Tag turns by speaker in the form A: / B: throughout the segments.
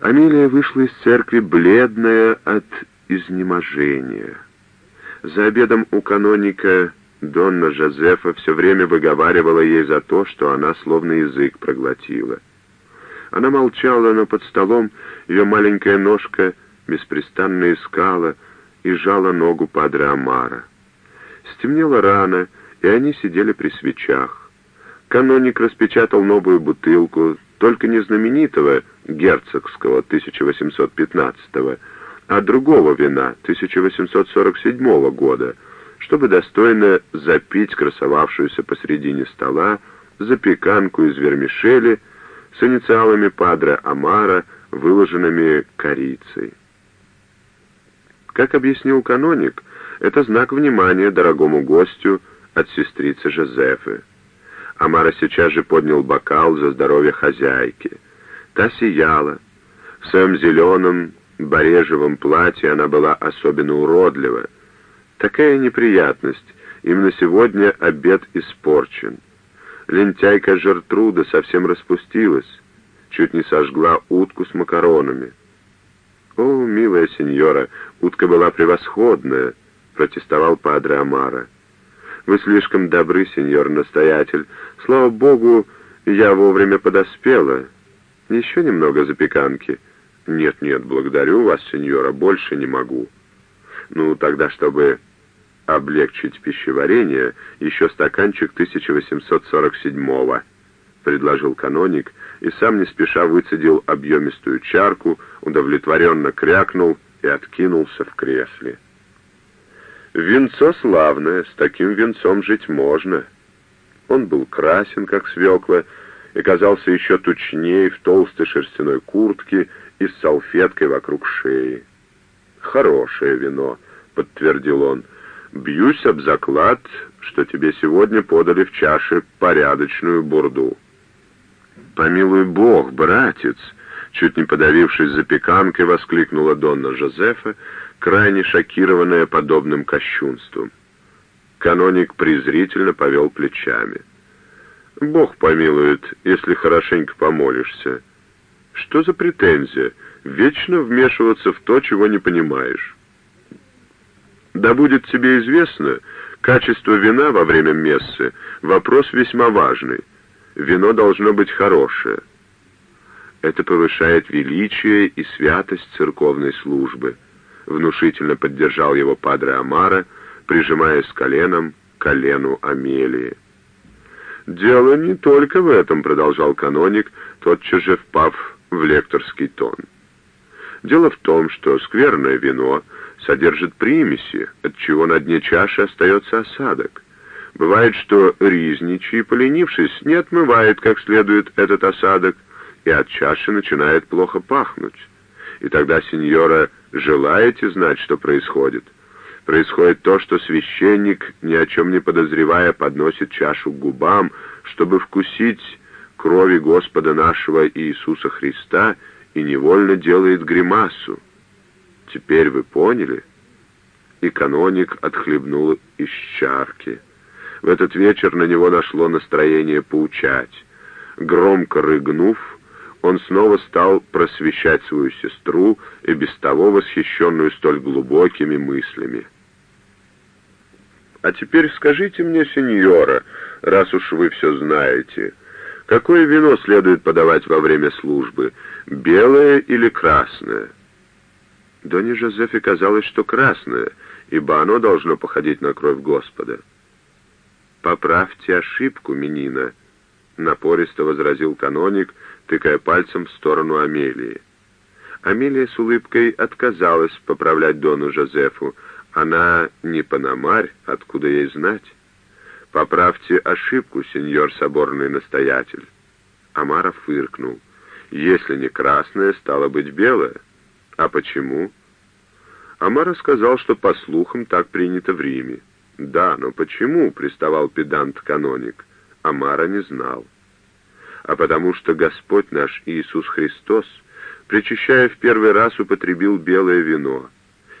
A: Амелия вышла из церкви бледная от изнеможения. За обедом у каноника Донна Жозефа все время выговаривала ей за то, что она словно язык проглотила. Она молчала, но под столом ее маленькая ножка беспрестанно искала и жала ногу падре Амара. Стемнело рано, и они сидели при свечах. Каноник распечатал новую бутылку, только не знаменитого герцогского 1815 а другого вина 1847 года, чтобы достойно запить красовавшуюся посредине стола запеканку из вермишели с инициалами Падре Амара, выложенными корицей. Как объяснил каноник, это знак внимания дорогому гостю от сестрицы Жозефы. Амара сейчас же поднял бокал за здоровье хозяйки. Та сияла. В своем зеленом, барежевом платье она была особенно уродлива. Такая неприятность. Именно сегодня обед испорчен. Лентяйка Жертруда совсем распустилась. Чуть не сожгла утку с макаронами. «О, милая сеньора, утка была превосходная», — протестовал падре Амара. «Вы слишком добры, сеньор-настоятель. Слава богу, я вовремя подоспела. Еще немного запеканки». «Нет-нет, благодарю вас, сеньора, больше не могу». «Ну, тогда, чтобы облегчить пищеварение, еще стаканчик 1847-го», — предложил каноник, и сам не спеша выцедил объемистую чарку, удовлетворенно крякнул и откинулся в кресле. «Венцо славное, с таким венцом жить можно». Он был красен, как свекла, и казался еще тучнее в толстой шерстяной куртке и с салфеткой вокруг шеи. «Хорошее вино», — подтвердил он. «Бьюсь об заклад, что тебе сегодня подали в чаше порядочную бурду». «Помилуй Бог, братец!» Чуть не подавившись запеканкой, воскликнула Донна Жозефа, крайне шокированная подобным кощунством. Каноник презрительно повел плечами. «Бог помилует, если хорошенько помолишься. Что за претензия? Вечно вмешиваться в то, чего не понимаешь. Да будет тебе известно, качество вина во время мессы — вопрос весьма важный. Вино должно быть хорошее. Это повышает величие и святость церковной службы. Внушительно поддержал его падре Амара, прижимаясь коленом к колену Амелии. «Дело не только в этом», — продолжал каноник, тотчас же впав в лекторский тон. Дело в том, что скверное вино содержит примеси, от чего на дне чаши остается осадок. Бывает, что ризничий, поленившись, не отмывает как следует этот осадок, и от чаши начинает плохо пахнуть. И тогда, сеньора, желаете знать, что происходит? Происходит то, что священник, ни о чем не подозревая, подносит чашу к губам, чтобы вкусить крови Господа нашего Иисуса Христа и невольно делает гримасу. Теперь вы поняли? И каноник отхлебнул из чарки. В этот вечер на него нашло настроение поучать. Громко рыгнув, он снова стал просвещать свою сестру и без того восхищенную столь глубокими мыслями. «А теперь скажите мне, сеньора, раз уж вы все знаете, — Какое вино следует подавать во время службы, белое или красное? Доне Жозефе казалось, что красное, ибо оно должно походить на кровь Господа. «Поправьте ошибку, Минина», — напористо возразил каноник, тыкая пальцем в сторону Амелии. Амелия с улыбкой отказалась поправлять Дону Жозефу. Она не панамарь, откуда ей знать. «Поправьте ошибку, сеньор соборный настоятель». Амара фыркнул. «Если не красное, стало быть белое. А почему?» Амара сказал, что по слухам так принято в Риме. «Да, но почему?» — приставал педант-каноник. Амара не знал. «А потому что Господь наш Иисус Христос, причащая в первый раз, употребил белое вино.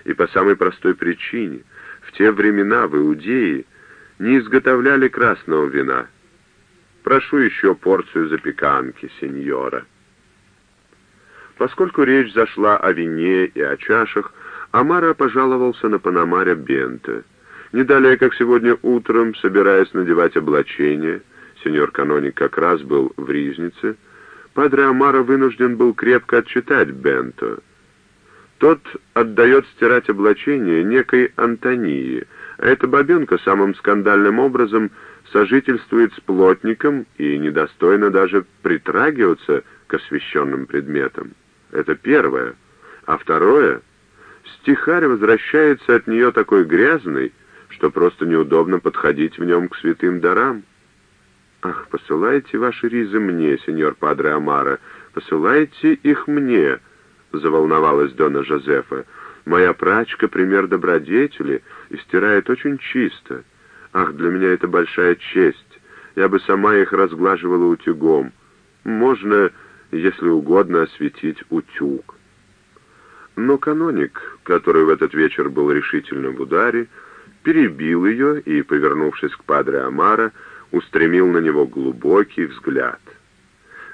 A: И по самой простой причине. В те времена в Иудее не изготовляли красного вина. Прошу еще порцию запеканки, сеньора». Поскольку речь зашла о вине и о чашах, Амара пожаловался на Панамаря Бента. Не далее, как сегодня утром, собираясь надевать облачение, сеньор каноник как раз был в ризнице, Падре Амара вынужден был крепко отчитать Бенто. Тот отдает стирать облачение некой Антонии, а эта бабенка самым скандальным образом сожительствует с плотником и недостойно даже притрагиваться к освященным предметам. Это первое. А второе, стихарь возвращается от нее такой грязный, что просто неудобно подходить в нем к святым дарам. «Ах, посылайте ваши ризы мне, сеньор Падре Амара, посылайте их мне», — заволновалась Дона Жозефа. «Моя прачка — пример добродетели и стирает очень чисто. Ах, для меня это большая честь. Я бы сама их разглаживала утюгом. Можно, если угодно, осветить утюг». Но каноник, который в этот вечер был решительно в ударе, перебил ее и, повернувшись к Падре Амара, устремил на него глубокий взгляд.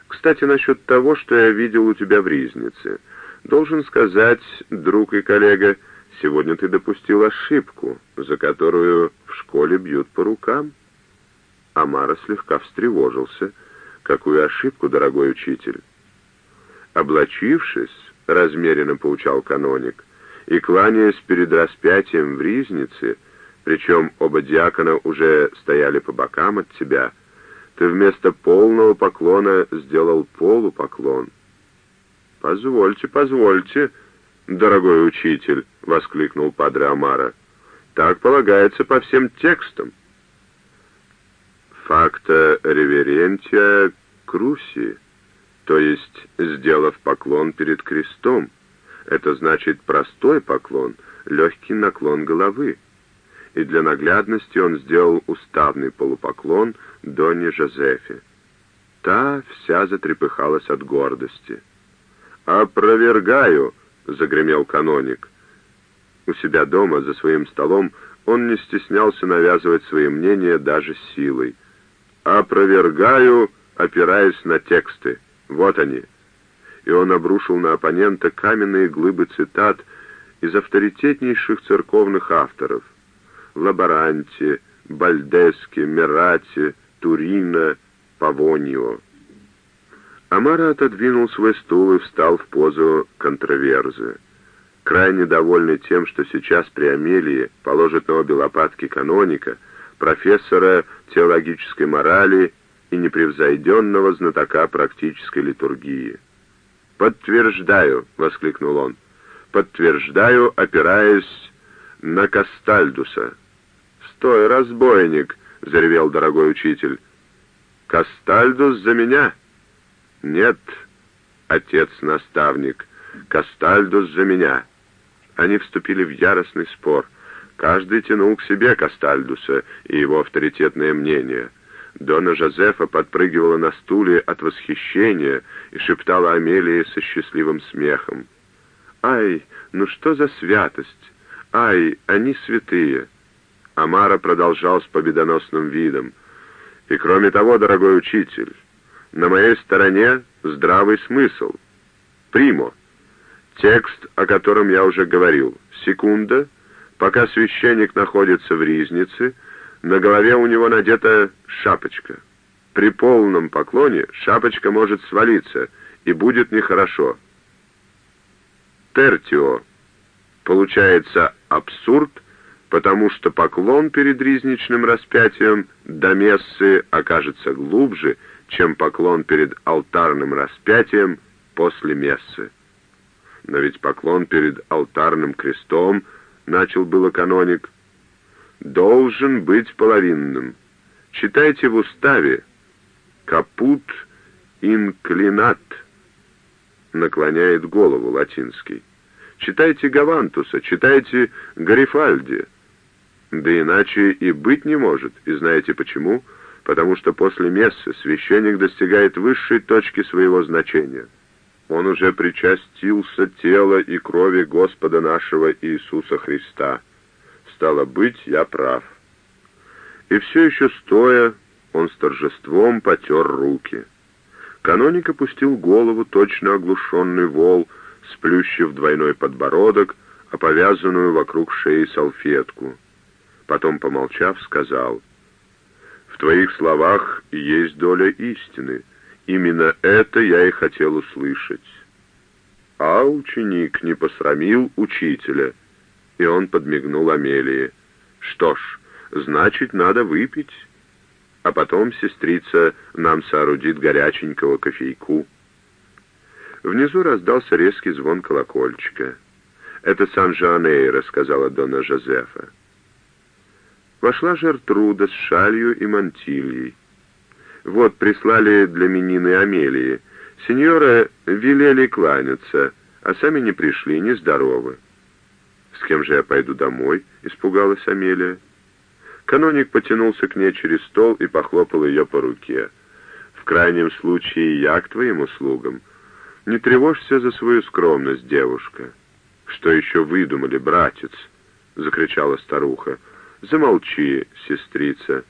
A: «Кстати, насчет того, что я видел у тебя в Ризнице. Должен сказать, друг и коллега, сегодня ты допустил ошибку, за которую в школе бьют по рукам». Амара слегка встревожился. «Какую ошибку, дорогой учитель?» «Облачившись, — размеренно поучал каноник, — и, кланяясь перед распятием в Ризнице, — причем оба диакона уже стояли по бокам от тебя, ты вместо полного поклона сделал полупоклон. «Позвольте, позвольте, дорогой учитель!» — воскликнул Падре Амара. «Так полагается по всем текстам». «Факта реверентия круси», то есть, сделав поклон перед крестом. Это значит простой поклон, легкий наклон головы и для наглядности он сделал уставный полупоклон Доне Жозефе. Та вся затрепыхалась от гордости. «Опровергаю!» — загремел каноник. У себя дома, за своим столом, он не стеснялся навязывать свои мнения даже силой. «Опровергаю, опираясь на тексты. Вот они». И он обрушил на оппонента каменные глыбы цитат из авторитетнейших церковных авторов. Лаборанти, Бальдески, Мерати, Турина, Павонио. Амара отодвинул свой стул и встал в позу контроверзы. Крайне довольный тем, что сейчас при Амелии положит на обе лопатки каноника, профессора теологической морали и непревзойденного знатока практической литургии. «Подтверждаю!» — воскликнул он. «Подтверждаю, опираясь на Кастальдуса». «Стой, разбойник!» — заревел дорогой учитель. «Кастальдус за меня!» «Нет, отец-наставник, Кастальдус за меня!» Они вступили в яростный спор. Каждый тянул к себе Кастальдуса и его авторитетное мнение. Дона Жозефа подпрыгивала на стуле от восхищения и шептала Амелии со счастливым смехом. «Ай, ну что за святость! Ай, они святые!» Амара продолжал с победоносным видом. «И кроме того, дорогой учитель, на моей стороне здравый смысл. Примо. Текст, о котором я уже говорил. Секунда. Пока священник находится в ризнице, на голове у него надета шапочка. При полном поклоне шапочка может свалиться, и будет нехорошо. Тертио. Получается абсурд — потому что поклон перед ризничным распятием до мессы окажется глубже, чем поклон перед алтарным распятием после мессы. Но ведь поклон перед алтарным крестом, начал было каноник, должен быть половинным. Читайте в уставе «капут инклинат» наклоняет голову латинский. Читайте Гавантуса, читайте Гарифальди. Да иначе и быть не может. И знаете почему? Потому что после мессы священник достигает высшей точки своего значения. Он уже причастился тела и крови Господа нашего Иисуса Христа. Стало быть, я прав. И все еще стоя, он с торжеством потер руки. Каноник опустил голову, точно оглушенный вол, сплющив двойной подбородок, а повязанную вокруг шеи салфетку. Потом, помолчав, сказал, «В твоих словах есть доля истины. Именно это я и хотел услышать». А ученик не посрамил учителя, и он подмигнул Амелии. «Что ж, значит, надо выпить» а потом сестрица нам соорудит горяченького кофейку. Внизу раздался резкий звон колокольчика. «Это Сан-Жоанейро», — сказала Дона Жозефа. Вошла Жертруда с шалью и мантильей. «Вот, прислали для менины Амелии. Сеньора велели кланяться, а сами не пришли, нездоровы». «С кем же я пойду домой?» — испугалась Амелия. Каноник потянулся к ней через стол и похлопал ее по руке. «В крайнем случае я к твоим услугам. Не тревожься за свою скромность, девушка». «Что еще выдумали, братец?» — закричала старуха. «Замолчи, сестрица.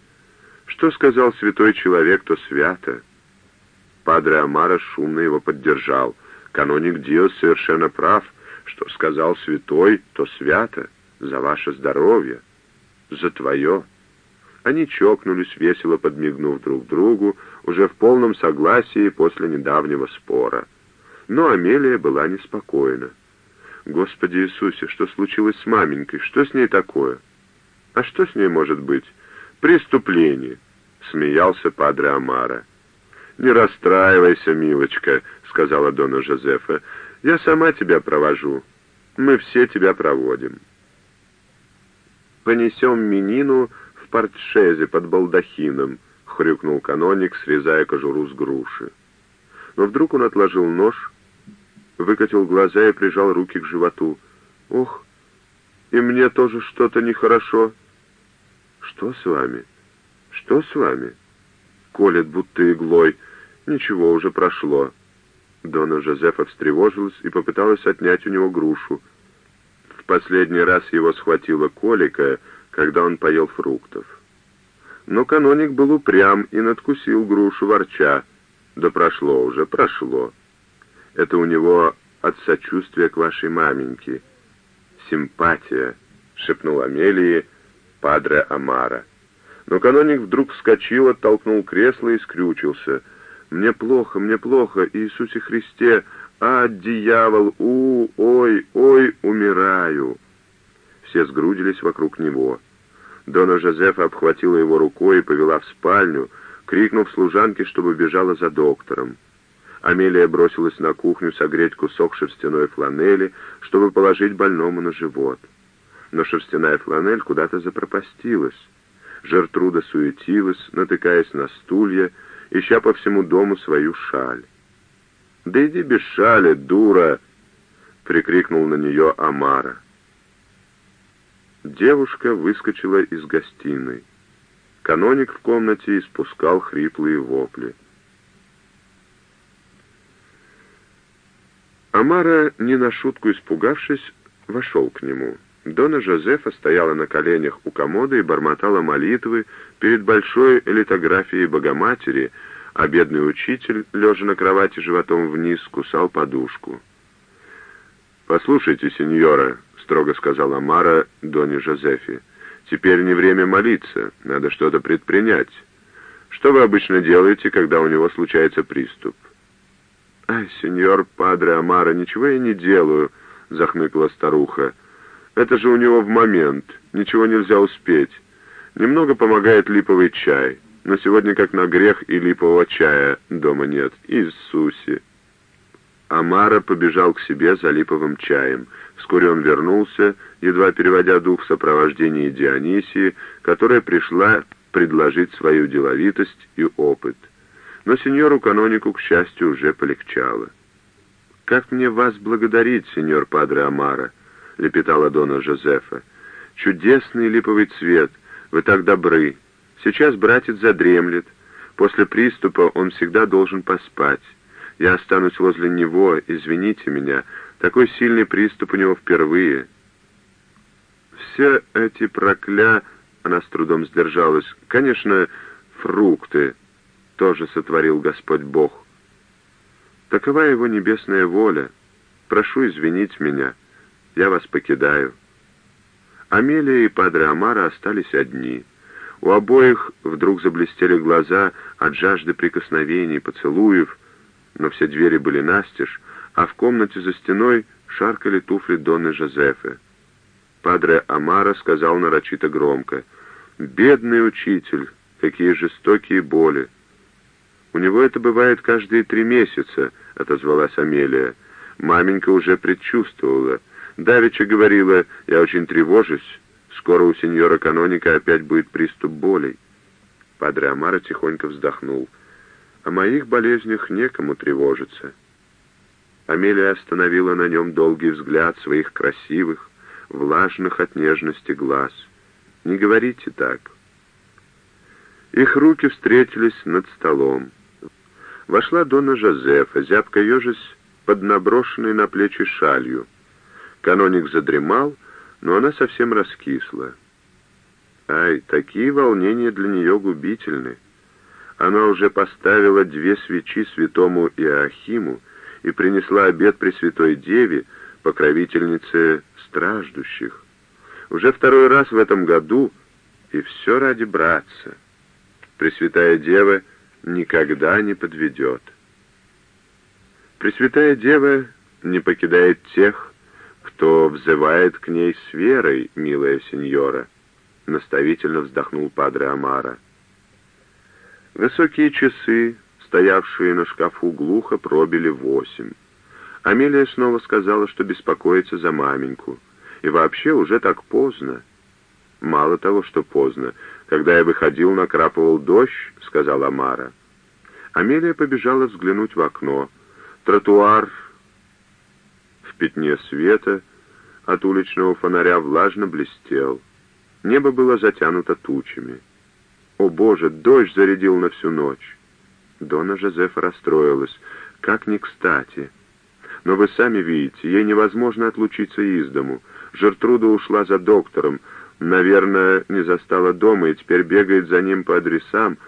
A: Что сказал святой человек, то свято». Падре Амара шумно его поддержал. Каноник Диос совершенно прав. Что сказал святой, то свято. За ваше здоровье за твое». Они чокнулись, весело подмигнув друг другу, уже в полном согласии после недавнего спора. Но Амелия была неспокойна. «Господи Иисусе, что случилось с маменькой? Что с ней такое?» «А что с ней может быть?» «Преступление», — смеялся Падре Амара. «Не расстраивайся, милочка», — сказала Дона Жозефа. «Я сама тебя провожу. Мы все тебя проводим» понесем Минину в портшезе под балдахином», — хрюкнул каноник, срезая кожуру с груши. Но вдруг он отложил нож, выкатил глаза и прижал руки к животу. «Ох, и мне тоже что-то нехорошо». «Что с вами? Что с вами?» Колет будто иглой. Ничего, уже прошло. Дона Жозефа встревожилась и попыталась отнять у него грушу. В последний раз его схватила колика, когда он поел фруктов. Но каноник был упрям и надкусил грушу ворча. Да прошло уже, прошло. Это у него от сочувствия к вашей маменьке. Симпатия, шепнул Амелии падре Амара. Но каноник вдруг вскочил, оттолкнул кресло и скрючился. «Мне плохо, мне плохо, Иисусе Христе!» «А, дьявол! У, ой, ой, умираю!» Все сгрудились вокруг него. Дона Жозефа обхватила его рукой и повела в спальню, крикнув служанке, чтобы бежала за доктором. Амелия бросилась на кухню согреть кусок шерстяной фланели, чтобы положить больному на живот. Но шерстяная фланель куда-то запропастилась. Жертруда суетилась, натыкаясь на стулья, ища по всему дому свою шаль. «Да иди без шали, дура!» — прикрикнул на нее Амара. Девушка выскочила из гостиной. Каноник в комнате испускал хриплые вопли. Амара, не на шутку испугавшись, вошел к нему. Дона Жозефа стояла на коленях у комода и бормотала молитвы перед большой литографией Богоматери, а бедный учитель, лежа на кровати животом вниз, кусал подушку. «Послушайте, сеньора», — строго сказала Мара Доне Жозефи, — «теперь не время молиться, надо что-то предпринять. Что вы обычно делаете, когда у него случается приступ?» «Ай, сеньор Падре Амара, ничего я не делаю», — захныкала старуха. «Это же у него в момент, ничего нельзя успеть. Немного помогает липовый чай» но сегодня как на грех и липового чая дома нет. Иисусе!» Амара побежал к себе за липовым чаем. Вскоре он вернулся, едва переводя дух в сопровождении Дионисии, которая пришла предложить свою деловитость и опыт. Но сеньору-канонику, к счастью, уже полегчало. «Как мне вас благодарить, сеньор Падре Амара?» — лепетала Дона Жозефа. «Чудесный липовый цвет! Вы так добры! Сейчас братец задремлет. После приступа он всегда должен поспать. Я останусь возле него, извините меня. Такой сильный приступ у него впервые. Все эти прокля... Она с трудом сдержалась. Конечно, фрукты тоже сотворил Господь Бог. Такова его небесная воля. Прошу извинить меня. Я вас покидаю». Амелия и Падре Амара остались одни. У обоих вдруг заблестели глаза от жажды прикосновений, поцелуев, но все двери были настежь, а в комнате за стеной шаркали туфли Донны Жозефы. Падре Амара сказал нарочито громко, «Бедный учитель, какие жестокие боли!» «У него это бывает каждые три месяца», — отозвалась Амелия. Маменька уже предчувствовала. Давича говорила, «Я очень тревожусь. Скоро у сеньора Каноника опять будет приступ болей». Падре Амара тихонько вздохнул. «О моих болезнях некому тревожиться». Амелия остановила на нем долгий взгляд своих красивых, влажных от нежности глаз. «Не говорите так». Их руки встретились над столом. Вошла Дона Жозефа, зябко ежась под наброшенной на плечи шалью. Каноник задремал, но она совсем раскисла. Ай, такие волнения для нее губительны. Она уже поставила две свечи святому Иоахиму и принесла обед Пресвятой Деве, покровительнице страждущих. Уже второй раз в этом году, и все ради братца. Пресвятая Дева никогда не подведет. Пресвятая Дева не покидает тех, кто взывает к ней с верой, милая сеньора, наставительно вздохнул Падре Амара. Высокие часы, стоявшие на шкафу глухо, пробили восемь. Амелия снова сказала, что беспокоится за маменьку. И вообще уже так поздно. Мало того, что поздно. Когда я выходил, накрапывал дождь, сказала Амара. Амелия побежала взглянуть в окно. Тротуар пятне света от уличного фонаря влажно блестел. Небо было затянуто тучами. О боже, дождь зарядил на всю ночь. Дона Жозефа расстроилась. Как ни кстати. Но вы сами видите, ей невозможно отлучиться из дому. Жертруда ушла за доктором, наверное, не застала дома и теперь бегает за ним по адресам,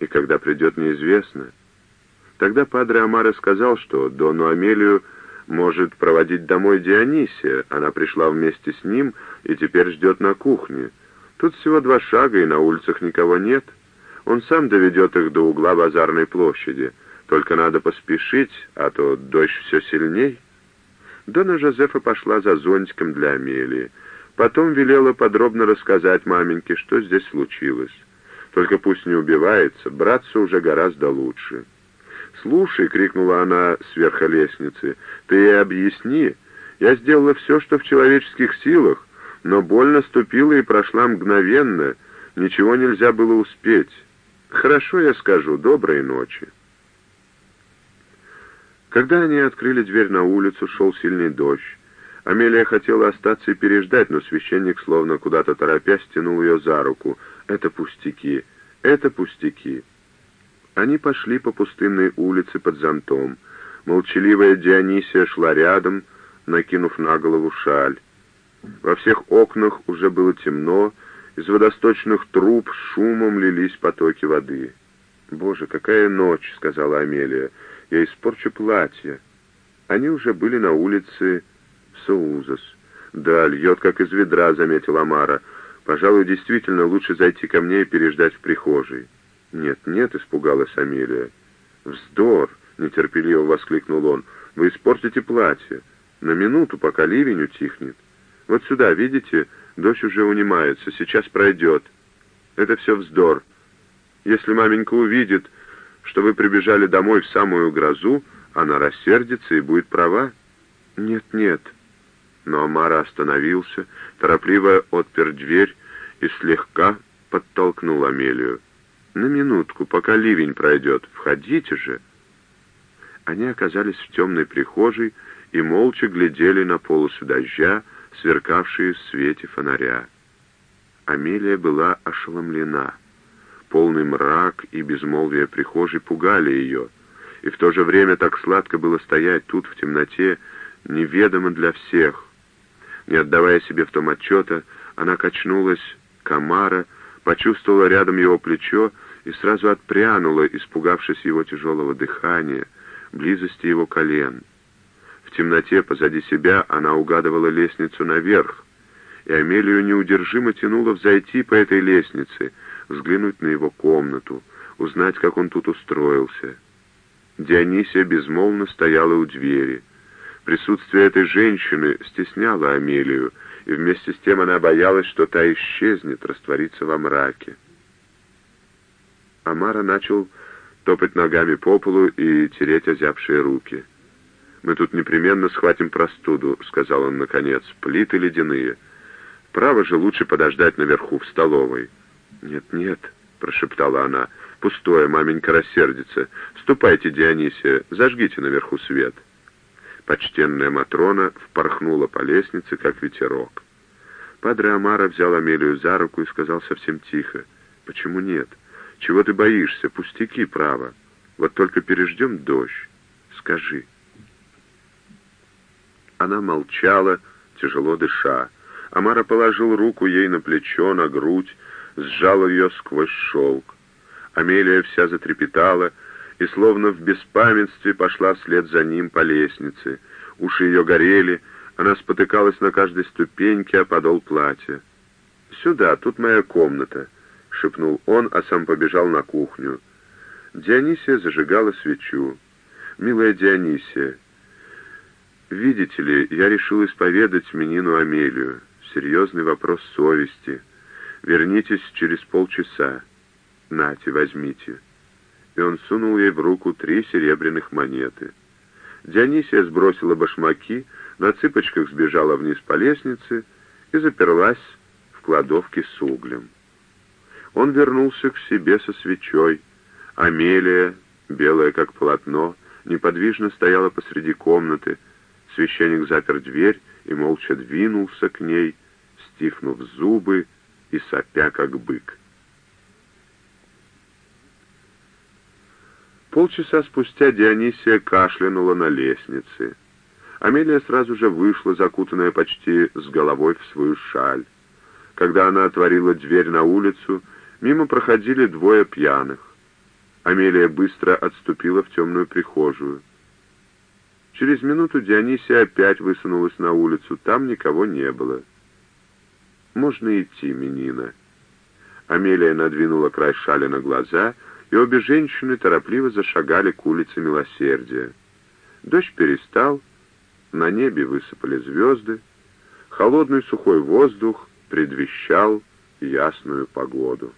A: и когда придет, неизвестно. Тогда Падре Амаре сказал, что Дону Амелию может проводить домой Дионисия. Она пришла вместе с ним и теперь ждет на кухне. Тут всего два шага, и на улицах никого нет. Он сам доведет их до угла базарной площади. Только надо поспешить, а то дождь все сильней. Дона Жозефа пошла за зонтиком для Амелии. Потом велела подробно рассказать маменьке, что здесь случилось. Только пусть не убивается, братцу уже гораздо лучше. «Слушай», — крикнула она сверху лестницы, — «ты ей объясни. Я сделала все, что в человеческих силах, но боль наступила и прошла мгновенно. Ничего нельзя было успеть. Хорошо, я скажу, доброй ночи». Когда они открыли дверь на улицу, шел сильный дождь. Амелия хотела остаться и переждать, но священник, словно куда-то торопясь, тянул ее за руку. «Это пустяки, это пустяки». Они пошли по пустынной улице под зонтом. Молчаливая Дионисия шла рядом, накинув на голову шаль. Во всех окнах уже было темно, из водосточных труб шумом лились потоки воды. «Боже, какая ночь!» — сказала Амелия. «Я испорчу платье». Они уже были на улице Соузас. «Да, льет, как из ведра», — заметила Амара. «Пожалуй, действительно лучше зайти ко мне и переждать в прихожей». «Нет, нет», — испугалась Амелия. «Вздор!» — нетерпеливо воскликнул он. «Вы испортите платье. На минуту, пока ливень утихнет. Вот сюда, видите, дождь уже унимается, сейчас пройдет. Это все вздор. Если маменька увидит, что вы прибежали домой в самую грозу, она рассердится и будет права. Нет, нет». Но Амара остановился, торопливо отпер дверь и слегка подтолкнул Амелию. «На минутку, пока ливень пройдет. Входите же!» Они оказались в темной прихожей и молча глядели на полосу дождя, сверкавшие в свете фонаря. Амелия была ошеломлена. Полный мрак и безмолвие прихожей пугали ее, и в то же время так сладко было стоять тут в темноте, неведомо для всех. Не отдавая себе в том отчета, она качнулась комара, почувствовала рядом его плечо и сразу отпрянула, испугавшись его тяжелого дыхания, близости его колен. В темноте позади себя она угадывала лестницу наверх, и Амелию неудержимо тянуло взойти по этой лестнице, взглянуть на его комнату, узнать, как он тут устроился. Дионисия безмолвно стояла у двери. Присутствие этой женщины стесняло Амелию, и вместе с тем она боялась, что та исчезнет, растворится во мраке. Амара начал топать ногами по полу и тереть озябшие руки. «Мы тут непременно схватим простуду», — сказал он наконец. «Плиты ледяные. Право же лучше подождать наверху в столовой». «Нет, нет», — прошептала она. «Пустое, маменька рассердится. Ступайте, Дионисия, зажгите наверху свет». Почтенная Матрона впорхнула по лестнице, как ветерок. Падре Амара взял Амелию за руку и сказал совсем тихо. «Почему нет? Чего ты боишься? Пустяки, право. Вот только переждем дождь. Скажи». Она молчала, тяжело дыша. Амара положил руку ей на плечо, на грудь, сжал ее сквозь шелк. Амелия вся затрепетала, и словно в беспамятстве пошла вслед за ним по лестнице. Уши ее горели, она спотыкалась на каждой ступеньке о подол платья. «Сюда, тут моя комната», — шепнул он, а сам побежал на кухню. Дионисия зажигала свечу. «Милая Дионисия, видите ли, я решил исповедать Минину Амелию. Серьезный вопрос совести. Вернитесь через полчаса. Нате, возьмите» и он сунул ей в руку три серебряных монеты. Дионисия сбросила башмаки, на цыпочках сбежала вниз по лестнице и заперлась в кладовке с углем. Он вернулся к себе со свечой. Амелия, белая как полотно, неподвижно стояла посреди комнаты. Священник запер дверь и молча двинулся к ней, стиснув зубы и сопя как бык. Полчаса спустя Дионисия кашлянула на лестнице. Амелия сразу же вышла, закутанная почти с головой в свою шаль. Когда она отворила дверь на улицу, мимо проходили двое пьяных. Амелия быстро отступила в темную прихожую. Через минуту Дионисия опять высунулась на улицу. Там никого не было. «Можно идти, Минина». Амелия надвинула край шали на глаза — и обе женщины торопливо зашагали к улице Милосердия. Дождь перестал, на небе высыпали звезды, холодный сухой воздух предвещал ясную погоду.